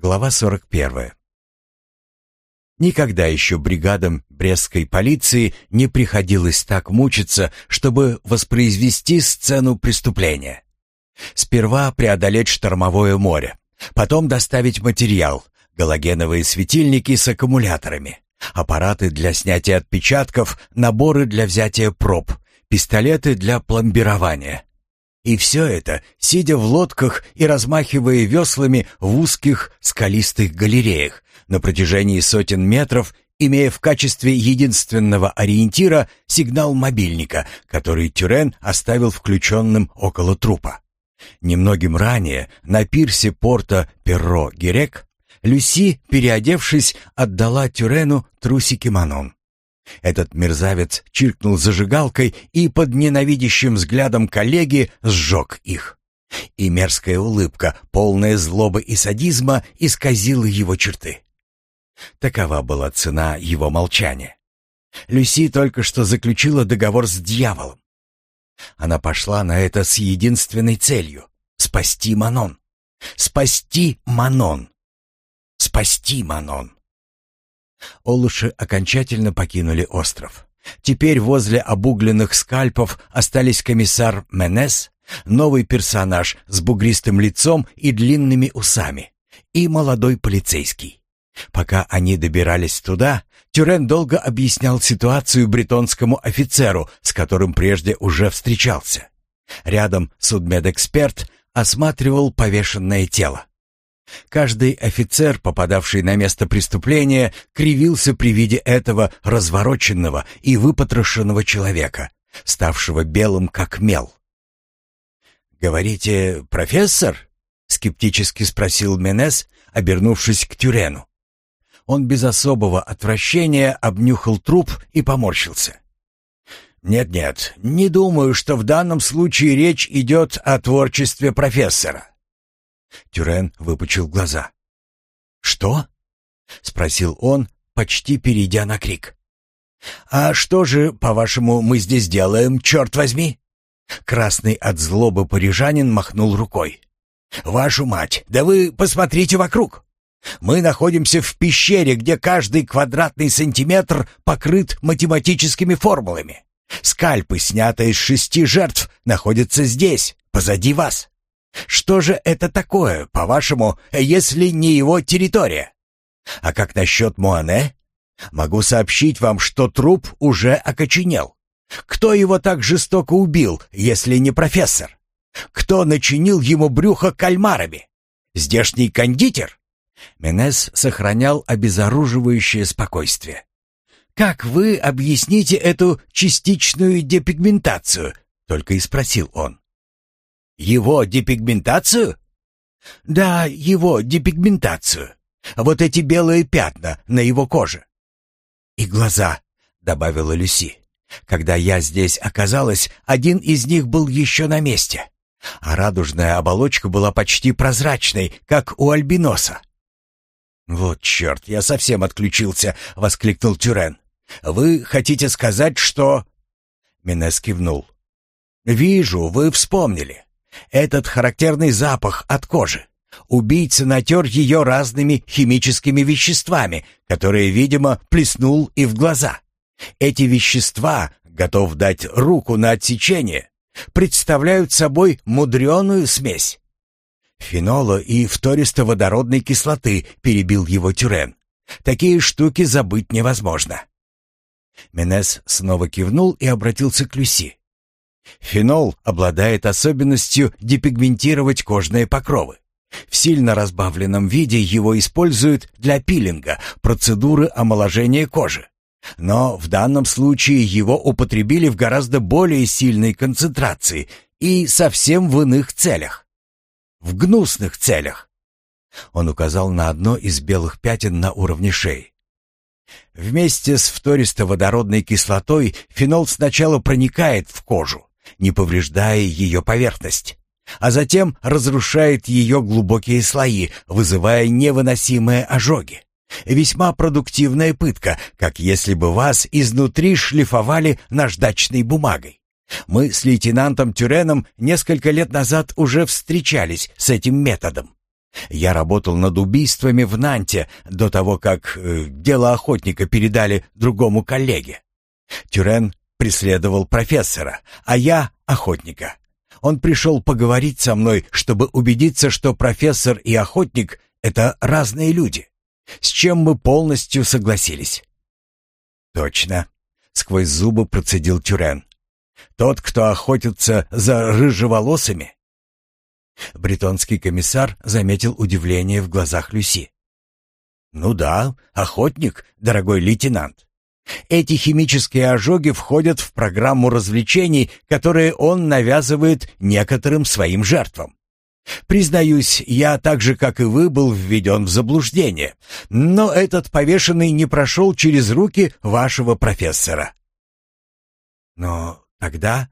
Глава 41. Никогда еще бригадам Брестской полиции не приходилось так мучиться, чтобы воспроизвести сцену преступления. Сперва преодолеть штормовое море, потом доставить материал, галогеновые светильники с аккумуляторами, аппараты для снятия отпечатков, наборы для взятия проб, пистолеты для пломбирования. И все это, сидя в лодках и размахивая веслами в узких скалистых галереях на протяжении сотен метров, имея в качестве единственного ориентира сигнал мобильника, который Тюрен оставил включенным около трупа. Немногим ранее на пирсе порта Перро-Герек Люси, переодевшись, отдала Тюрену трусики Манон. Этот мерзавец чиркнул зажигалкой и под ненавидящим взглядом коллеги сжег их. И мерзкая улыбка, полная злобы и садизма, исказила его черты. Такова была цена его молчания. Люси только что заключила договор с дьяволом. Она пошла на это с единственной целью — спасти Манон. Спасти Манон. Спасти Манон. Олуши окончательно покинули остров. Теперь возле обугленных скальпов остались комиссар Менес, новый персонаж с бугристым лицом и длинными усами, и молодой полицейский. Пока они добирались туда, Тюрен долго объяснял ситуацию бретонскому офицеру, с которым прежде уже встречался. Рядом судмедэксперт осматривал повешенное тело. Каждый офицер, попадавший на место преступления, кривился при виде этого развороченного и выпотрошенного человека, ставшего белым как мел. «Говорите, профессор?» — скептически спросил Менес, обернувшись к Тюрену. Он без особого отвращения обнюхал труп и поморщился. «Нет-нет, не думаю, что в данном случае речь идет о творчестве профессора. Тюрен выпучил глаза. «Что?» — спросил он, почти перейдя на крик. «А что же, по-вашему, мы здесь делаем, черт возьми?» Красный от злобы парижанин махнул рукой. «Вашу мать, да вы посмотрите вокруг! Мы находимся в пещере, где каждый квадратный сантиметр покрыт математическими формулами. Скальпы, снятые с шести жертв, находятся здесь, позади вас. Что же это такое, по-вашему, если не его территория? А как насчет Муане? Могу сообщить вам, что труп уже окоченел. Кто его так жестоко убил, если не профессор? Кто начинил ему брюхо кальмарами? Здешний кондитер? Менес сохранял обезоруживающее спокойствие. «Как вы объясните эту частичную депигментацию?» — только и спросил он. Его депигментацию? Да, его депигментацию. Вот эти белые пятна на его коже. И глаза, добавила Люси. Когда я здесь оказалась, один из них был еще на месте, а радужная оболочка была почти прозрачной, как у альбиноса. «Вот черт, я совсем отключился!» — воскликнул Тюрен. «Вы хотите сказать, что...» Минес кивнул. «Вижу, вы вспомнили. Этот характерный запах от кожи. Убийца натер ее разными химическими веществами, которые, видимо, плеснул и в глаза. Эти вещества, готов дать руку на отсечение, представляют собой мудреную смесь. Фенола и фтористоводородной кислоты перебил его Тюрен. Такие штуки забыть невозможно. Менес снова кивнул и обратился к Люси. Фенол обладает особенностью депигментировать кожные покровы. В сильно разбавленном виде его используют для пилинга, процедуры омоложения кожи. Но в данном случае его употребили в гораздо более сильной концентрации и совсем в иных целях. В гнусных целях. Он указал на одно из белых пятен на уровне шеи. Вместе с фтористоводородной кислотой фенол сначала проникает в кожу, не повреждая ее поверхность, а затем разрушает ее глубокие слои, вызывая невыносимые ожоги. Весьма продуктивная пытка, как если бы вас изнутри шлифовали наждачной бумагой. Мы с лейтенантом Тюреном несколько лет назад уже встречались с этим методом. Я работал над убийствами в Нанте до того, как э, дело охотника передали другому коллеге. Тюрен преследовал профессора, а я — охотника. Он пришел поговорить со мной, чтобы убедиться, что профессор и охотник — это разные люди, с чем мы полностью согласились. «Точно», — сквозь зубы процедил Тюрен. «Тот, кто охотится за рыжеволосыми?» Бретонский комиссар заметил удивление в глазах Люси. «Ну да, охотник, дорогой лейтенант. Эти химические ожоги входят в программу развлечений, которые он навязывает некоторым своим жертвам. Признаюсь, я так же, как и вы, был введен в заблуждение, но этот повешенный не прошел через руки вашего профессора. Но тогда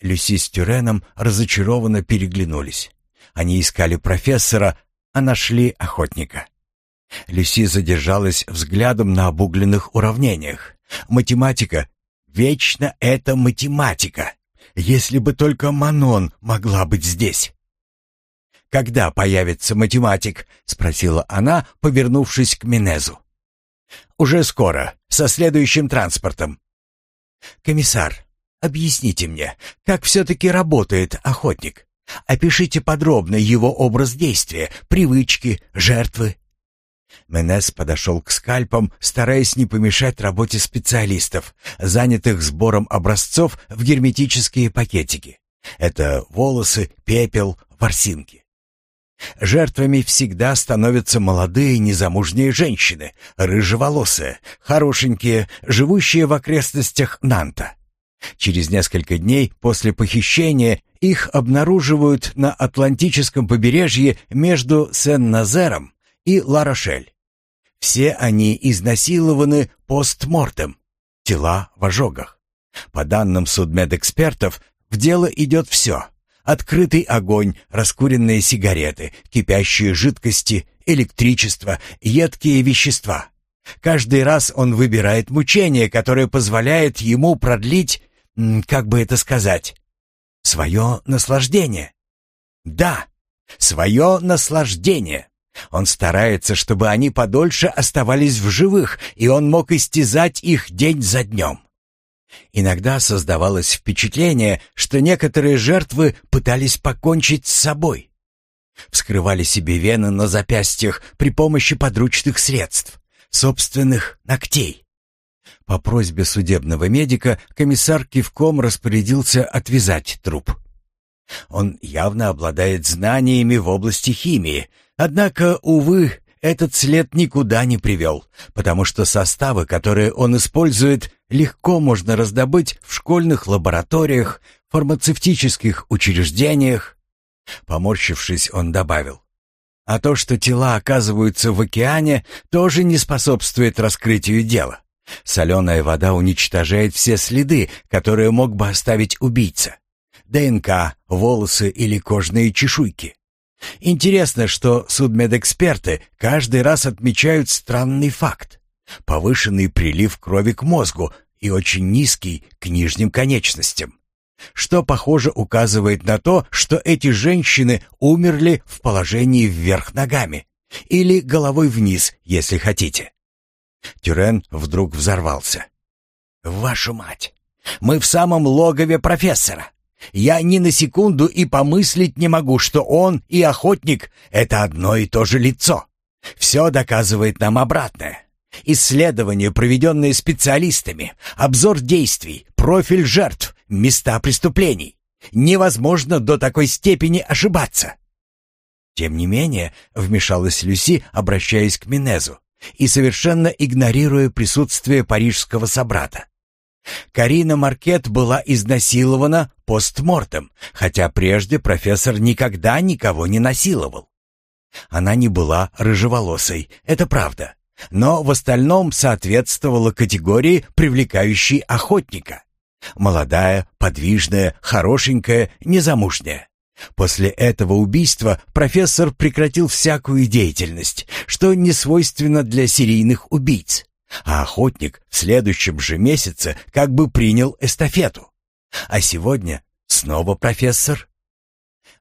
Люси с Тюреном разочарованно переглянулись. Они искали профессора, а нашли охотника. Люси задержалась взглядом на обугленных уравнениях. Математика. Вечно это математика. Если бы только Манон могла быть здесь. «Когда появится математик?» — спросила она, повернувшись к Минезу. «Уже скоро, со следующим транспортом». «Комиссар, объясните мне, как все-таки работает охотник? Опишите подробно его образ действия, привычки, жертвы». Менес подошел к скальпам, стараясь не помешать работе специалистов, занятых сбором образцов в герметические пакетики. Это волосы, пепел, ворсинки. Жертвами всегда становятся молодые незамужние женщины, рыжеволосые, хорошенькие, живущие в окрестностях Нанта. Через несколько дней после похищения их обнаруживают на Атлантическом побережье между Сен-Назером и Ла-Рошель. Все они изнасилованы постмортем, тела в ожогах. По данным судмедэкспертов, в дело идет все. Открытый огонь, раскуренные сигареты, кипящие жидкости, электричество, едкие вещества. Каждый раз он выбирает мучение, которое позволяет ему продлить, как бы это сказать, свое наслаждение. Да, свое наслаждение. Он старается, чтобы они подольше оставались в живых, и он мог истязать их день за днем. Иногда создавалось впечатление, что некоторые жертвы пытались покончить с собой. Вскрывали себе вены на запястьях при помощи подручных средств, собственных ногтей. По просьбе судебного медика комиссар кивком распорядился отвязать труп. Он явно обладает знаниями в области химии, однако, увы, этот след никуда не привел, потому что составы, которые он использует, легко можно раздобыть в школьных лабораториях, фармацевтических учреждениях. Поморщившись, он добавил. А то, что тела оказываются в океане, тоже не способствует раскрытию дела. Соленая вода уничтожает все следы, которые мог бы оставить убийца. ДНК, волосы или кожные чешуйки. Интересно, что судмедэксперты каждый раз отмечают странный факт. Повышенный прилив крови к мозгу и очень низкий к нижним конечностям. Что, похоже, указывает на то, что эти женщины умерли в положении вверх ногами. Или головой вниз, если хотите. Тюрен вдруг взорвался. «Вашу мать! Мы в самом логове профессора! Я ни на секунду и помыслить не могу, что он и охотник — это одно и то же лицо. Все доказывает нам обратное. Исследования, проведенные специалистами, обзор действий, профиль жертв, места преступлений. Невозможно до такой степени ошибаться. Тем не менее, вмешалась Люси, обращаясь к Минезу и совершенно игнорируя присутствие парижского собрата. Карина Маркет была изнасилована постмортем, хотя прежде профессор никогда никого не насиловал. Она не была рыжеволосой, это правда, но в остальном соответствовала категории, привлекающей охотника. Молодая, подвижная, хорошенькая, незамужняя. После этого убийства профессор прекратил всякую деятельность, что не свойственно для серийных убийц. А охотник в следующем же месяце как бы принял эстафету. А сегодня снова профессор.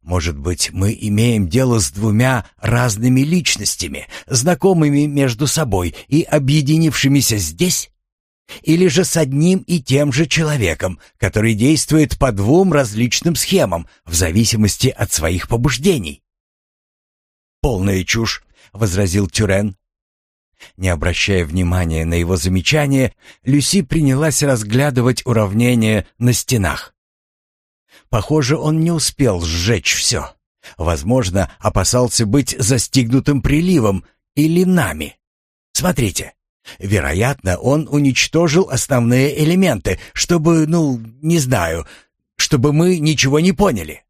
Может быть, мы имеем дело с двумя разными личностями, знакомыми между собой и объединившимися здесь? Или же с одним и тем же человеком, который действует по двум различным схемам в зависимости от своих побуждений? «Полная чушь», — возразил Тюрен. Не обращая внимания на его замечание, Люси принялась разглядывать уравнения на стенах. Похоже, он не успел сжечь все. Возможно, опасался быть застигнутым приливом или нами. Смотрите. Вероятно, он уничтожил основные элементы, чтобы, ну, не знаю, чтобы мы ничего не поняли.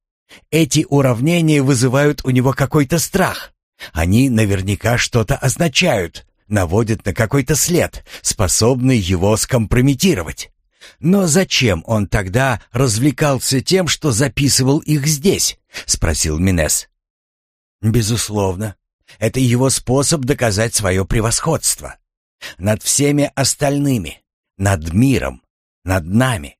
Эти уравнения вызывают у него какой-то страх. Они наверняка что-то означают, наводят на какой-то след, способный его скомпрометировать. Но зачем он тогда развлекался тем, что записывал их здесь? спросил Минес. Безусловно, это его способ доказать свое превосходство над всеми остальными, над миром, над нами.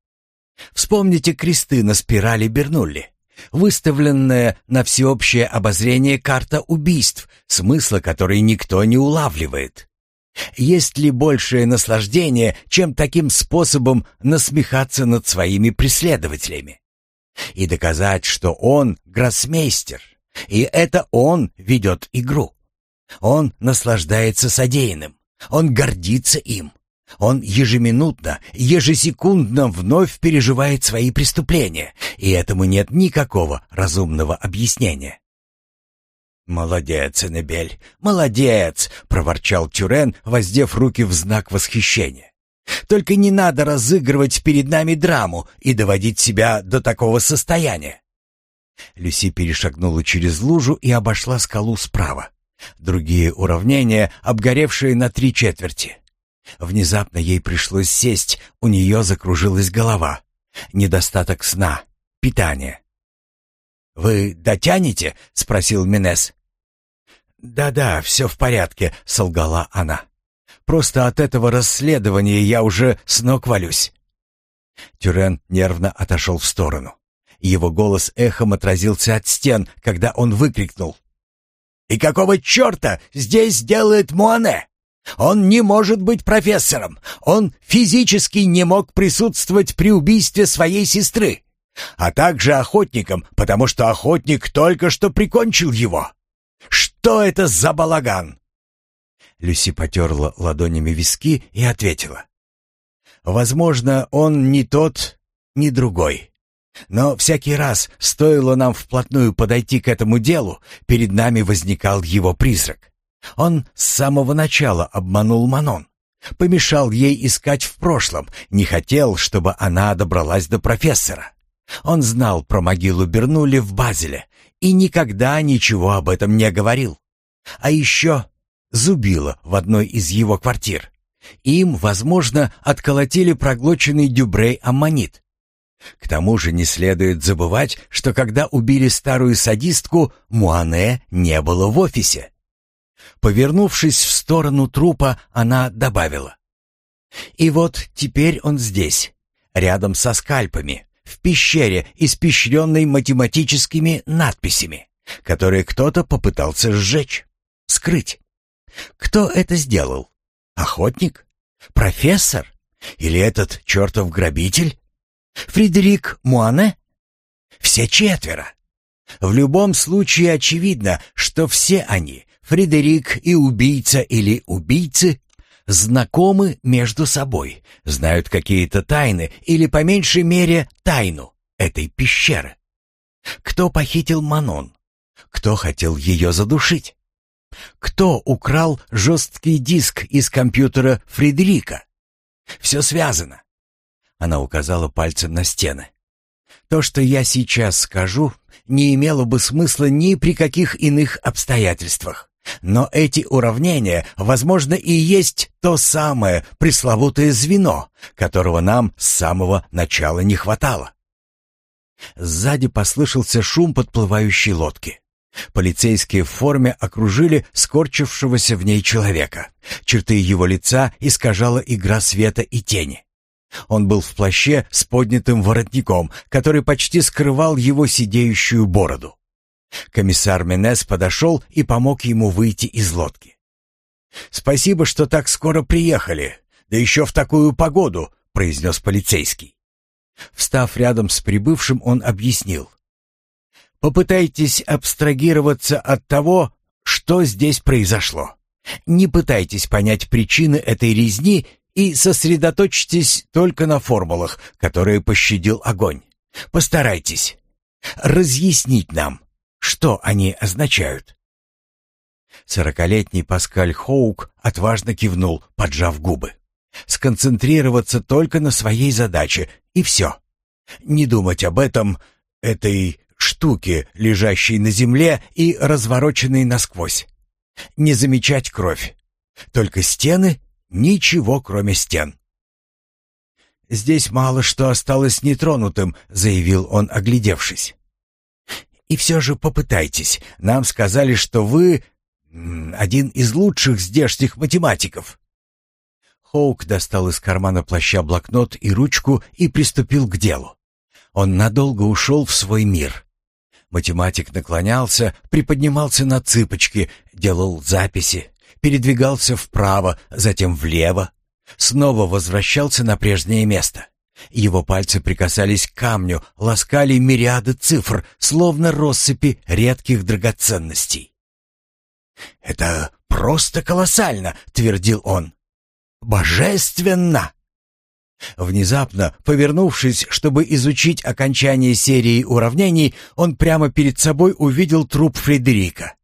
Вспомните кресты на спирали Бернулли, выставленная на всеобщее обозрение карта убийств, смысла которой никто не улавливает. Есть ли большее наслаждение, чем таким способом насмехаться над своими преследователями? И доказать, что он гроссмейстер, и это он ведет игру. Он наслаждается содеянным, он гордится им. Он ежеминутно, ежесекундно вновь переживает свои преступления, и этому нет никакого разумного объяснения. «Молодец, Эннебель, молодец!» — проворчал Тюрен, воздев руки в знак восхищения. «Только не надо разыгрывать перед нами драму и доводить себя до такого состояния». Люси перешагнула через лужу и обошла скалу справа. Другие уравнения, обгоревшие на три четверти. Внезапно ей пришлось сесть, у нее закружилась голова. Недостаток сна, питания. «Вы дотянете?» — спросил Минес. «Да-да, все в порядке», — солгала она. «Просто от этого расследования я уже с ног валюсь». Тюрен нервно отошел в сторону. Его голос эхом отразился от стен, когда он выкрикнул. «И какого черта здесь делает Муане? Он не может быть профессором. Он физически не мог присутствовать при убийстве своей сестры, а также охотником, потому что охотник только что прикончил его. Что это за балаган?» Люси потерла ладонями виски и ответила. «Возможно, он не тот, не другой. Но всякий раз, стоило нам вплотную подойти к этому делу, перед нами возникал его призрак. Он с самого начала обманул Манон, помешал ей искать в прошлом, не хотел, чтобы она добралась до профессора. Он знал про могилу Бернули в Базеле и никогда ничего об этом не говорил. А еще зубило в одной из его квартир. Им, возможно, отколотили проглоченный Дюбрей аммонит. К тому же не следует забывать, что когда убили старую садистку, Муане не было в офисе. Повернувшись в сторону трупа, она добавила. «И вот теперь он здесь, рядом со скальпами, в пещере, испещренной математическими надписями, которые кто-то попытался сжечь, скрыть. Кто это сделал? Охотник? Профессор? Или этот чертов грабитель? Фредерик Муане? Все четверо. В любом случае очевидно, что все они, Фредерик и убийца или убийцы, знакомы между собой, знают какие-то тайны или, по меньшей мере, тайну этой пещеры. Кто похитил Манон? Кто хотел ее задушить? Кто украл жесткий диск из компьютера Фредерика? Все связано. Она указала пальцем на стены. То, что я сейчас скажу, не имело бы смысла ни при каких иных обстоятельствах. Но эти уравнения, возможно, и есть то самое пресловутое звено, которого нам с самого начала не хватало. Сзади послышался шум подплывающей лодки. Полицейские в форме окружили скорчившегося в ней человека. Черты его лица искажала игра света и тени. Он был в плаще с поднятым воротником, который почти скрывал его сидеющую бороду. Комиссар Менес подошел и помог ему выйти из лодки. «Спасибо, что так скоро приехали, да еще в такую погоду», — произнес полицейский. Встав рядом с прибывшим, он объяснил. «Попытайтесь абстрагироваться от того, что здесь произошло. Не пытайтесь понять причины этой резни и сосредоточьтесь только на формулах, которые пощадил огонь. Постарайтесь разъяснить нам, что они означают. Сорокалетний Паскаль Хоук отважно кивнул, поджав губы. Сконцентрироваться только на своей задаче, и все. Не думать об этом, этой штуке, лежащей на земле и развороченной насквозь. Не замечать кровь. Только стены, ничего кроме стен. «Здесь мало что осталось нетронутым», — заявил он, оглядевшись. «И все же попытайтесь. Нам сказали, что вы один из лучших здешних математиков». Хоук достал из кармана плаща блокнот и ручку и приступил к делу. Он надолго ушел в свой мир. Математик наклонялся, приподнимался на цыпочки, делал записи, передвигался вправо, затем влево, снова возвращался на прежнее место. Его пальцы прикасались к камню, ласкали мириады цифр, словно россыпи редких драгоценностей. «Это просто колоссально!» — твердил он. «Божественно!» Внезапно, повернувшись, чтобы изучить окончание серии уравнений, он прямо перед собой увидел труп Фредерика.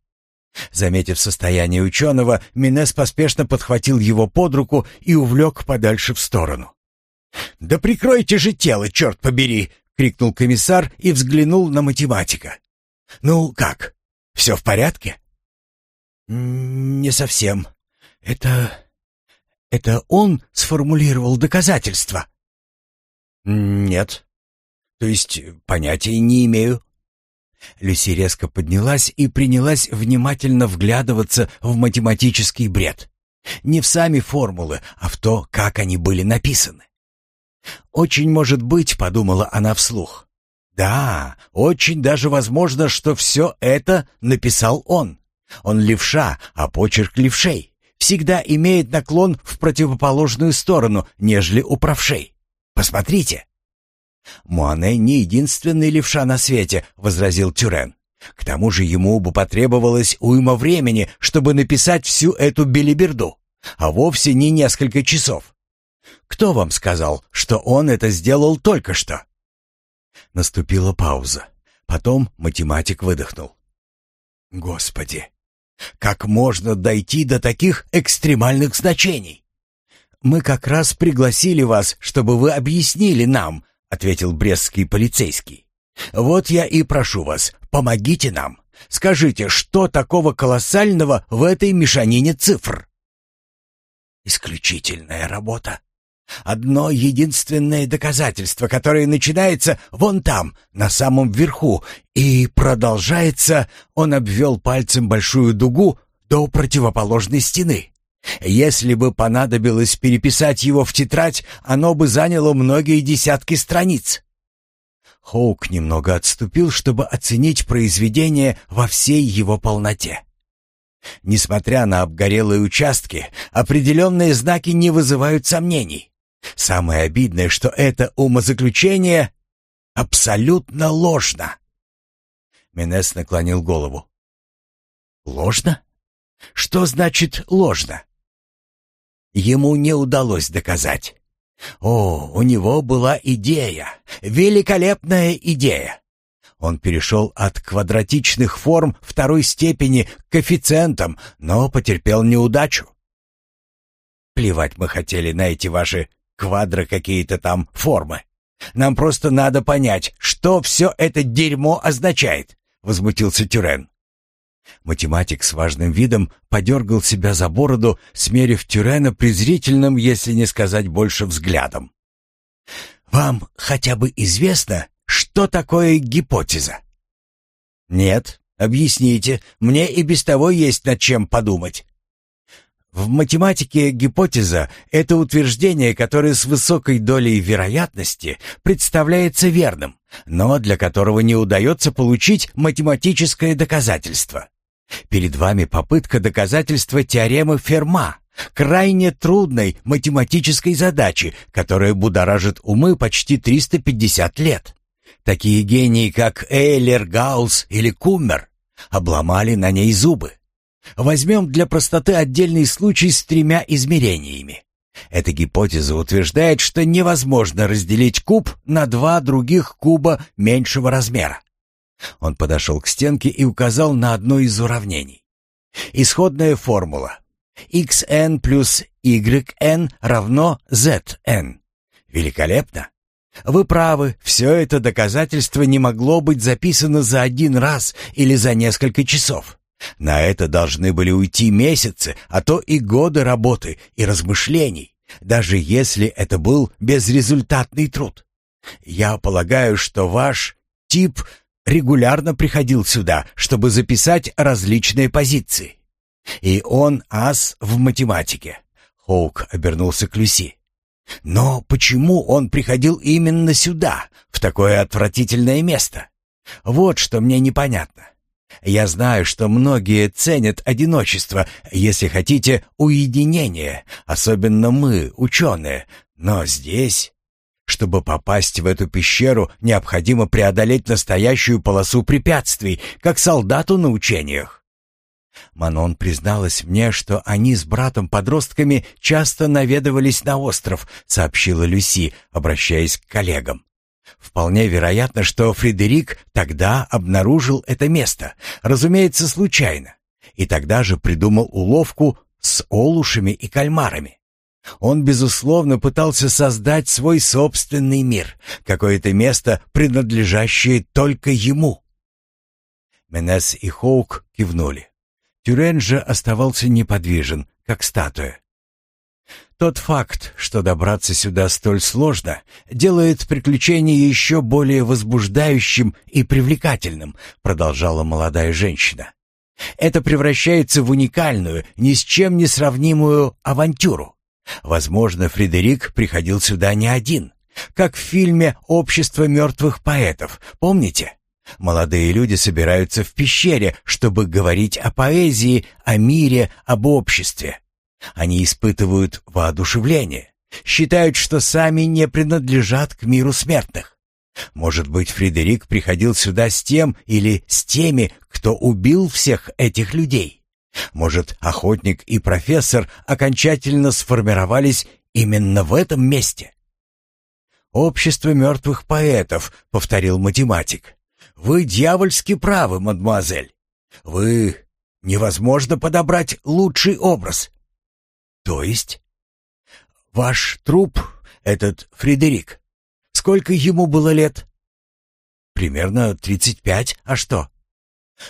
Заметив состояние ученого, Минес поспешно подхватил его под руку и увлек подальше в сторону. «Да прикройте же тело, черт побери!» — крикнул комиссар и взглянул на математика. «Ну как, все в порядке?» «Не совсем. Это... это он сформулировал доказательства?» «Нет. То есть понятия не имею». Люси резко поднялась и принялась внимательно вглядываться в математический бред. Не в сами формулы, а в то, как они были написаны. «Очень может быть», — подумала она вслух. «Да, очень даже возможно, что все это написал он. Он левша, а почерк левшей. Всегда имеет наклон в противоположную сторону, нежели у правшей. Посмотрите». «Муане не единственный левша на свете», — возразил Тюрен. «К тому же ему бы потребовалось уйма времени, чтобы написать всю эту белиберду, а вовсе не несколько часов. Кто вам сказал, что он это сделал только что?» Наступила пауза. Потом математик выдохнул. «Господи, как можно дойти до таких экстремальных значений? Мы как раз пригласили вас, чтобы вы объяснили нам, ответил брестский полицейский. Вот я и прошу вас, помогите нам. Скажите, что такого колоссального в этой мешанине цифр? Исключительная работа. Одно единственное доказательство, которое начинается вон там, на самом верху, и продолжается, он обвел пальцем большую дугу до противоположной стены. Если бы понадобилось переписать его в тетрадь, оно бы заняло многие десятки страниц. Хоук немного отступил, чтобы оценить произведение во всей его полноте. Несмотря на обгорелые участки, определенные знаки не вызывают сомнений. Самое обидное, что это умозаключение абсолютно ложно. Менес наклонил голову. Ложно? Что значит ложно? ему не удалось доказать. О, у него была идея, великолепная идея. Он перешел от квадратичных форм второй степени к коэффициентам, но потерпел неудачу. Плевать мы хотели на эти ваши квадро какие-то там формы. Нам просто надо понять, что все это дерьмо означает, возмутился Тюрен. Математик с важным видом подергал себя за бороду, смерив Тюрена презрительным, если не сказать больше, взглядом. «Вам хотя бы известно, что такое гипотеза?» «Нет, объясните, мне и без того есть над чем подумать». В математике гипотеза — это утверждение, которое с высокой долей вероятности представляется верным, но для которого не удается получить математическое доказательство. Перед вами попытка доказательства теоремы Ферма, крайне трудной математической задачи, которая будоражит умы почти 350 лет. Такие гении, как Эйлер, Гаусс или Куммер, обломали на ней зубы. Возьмем для простоты отдельный случай с тремя измерениями. Эта гипотеза утверждает, что невозможно разделить куб на два других куба меньшего размера. Он подошел к стенке и указал на одно из уравнений. Исходная формула. xn плюс yn равно zn. Великолепно. Вы правы, все это доказательство не могло быть записано за один раз или за несколько часов. На это должны были уйти месяцы, а то и годы работы и размышлений, даже если это был безрезультатный труд. Я полагаю, что ваш тип регулярно приходил сюда, чтобы записать различные позиции. И он ас в математике. Хоук обернулся к Люси. Но почему он приходил именно сюда, в такое отвратительное место? Вот что мне непонятно. Я знаю, что многие ценят одиночество, если хотите, уединение, особенно мы, ученые. Но здесь, чтобы попасть в эту пещеру, необходимо преодолеть настоящую полосу препятствий, как солдату на учениях. Манон призналась мне, что они с братом-подростками часто наведывались на остров, сообщила Люси, обращаясь к коллегам. Вполне вероятно, что Фредерик тогда обнаружил это место, разумеется, случайно, и тогда же придумал уловку с олушами и кальмарами. Он, безусловно, пытался создать свой собственный мир, какое-то место, принадлежащее только ему. Менес и Хоук кивнули. Тюрен же оставался неподвижен, как статуя. Тот факт, что добраться сюда столь сложно, делает приключение еще более возбуждающим и привлекательным, продолжала молодая женщина. Это превращается в уникальную, ни с чем не сравнимую авантюру. Возможно, Фредерик приходил сюда не один, как в фильме «Общество мертвых поэтов», помните? Молодые люди собираются в пещере, чтобы говорить о поэзии, о мире, об обществе. Они испытывают воодушевление, считают, что сами не принадлежат к миру смертных. Может быть, Фредерик приходил сюда с тем или с теми, кто убил всех этих людей. Может, охотник и профессор окончательно сформировались именно в этом месте. «Общество мертвых поэтов», — повторил математик. Вы дьявольски правы, мадемуазель. Вы... Невозможно подобрать лучший образ. То есть? Ваш труп, этот Фредерик, сколько ему было лет? Примерно тридцать пять, а что?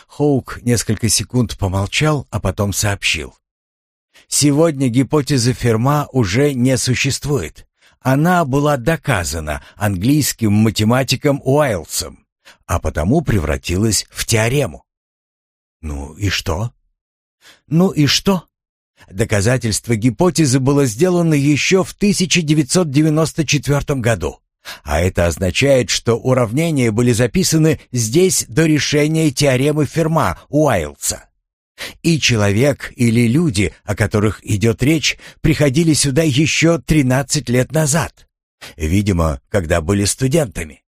Хоук несколько секунд помолчал, а потом сообщил. Сегодня гипотеза Ферма уже не существует. Она была доказана английским математиком Уайлсом а потому превратилась в теорему. Ну и что? Ну и что? Доказательство гипотезы было сделано еще в 1994 году. А это означает, что уравнения были записаны здесь до решения теоремы Ферма Уайлса. И человек или люди, о которых идет речь, приходили сюда еще 13 лет назад. Видимо, когда были студентами.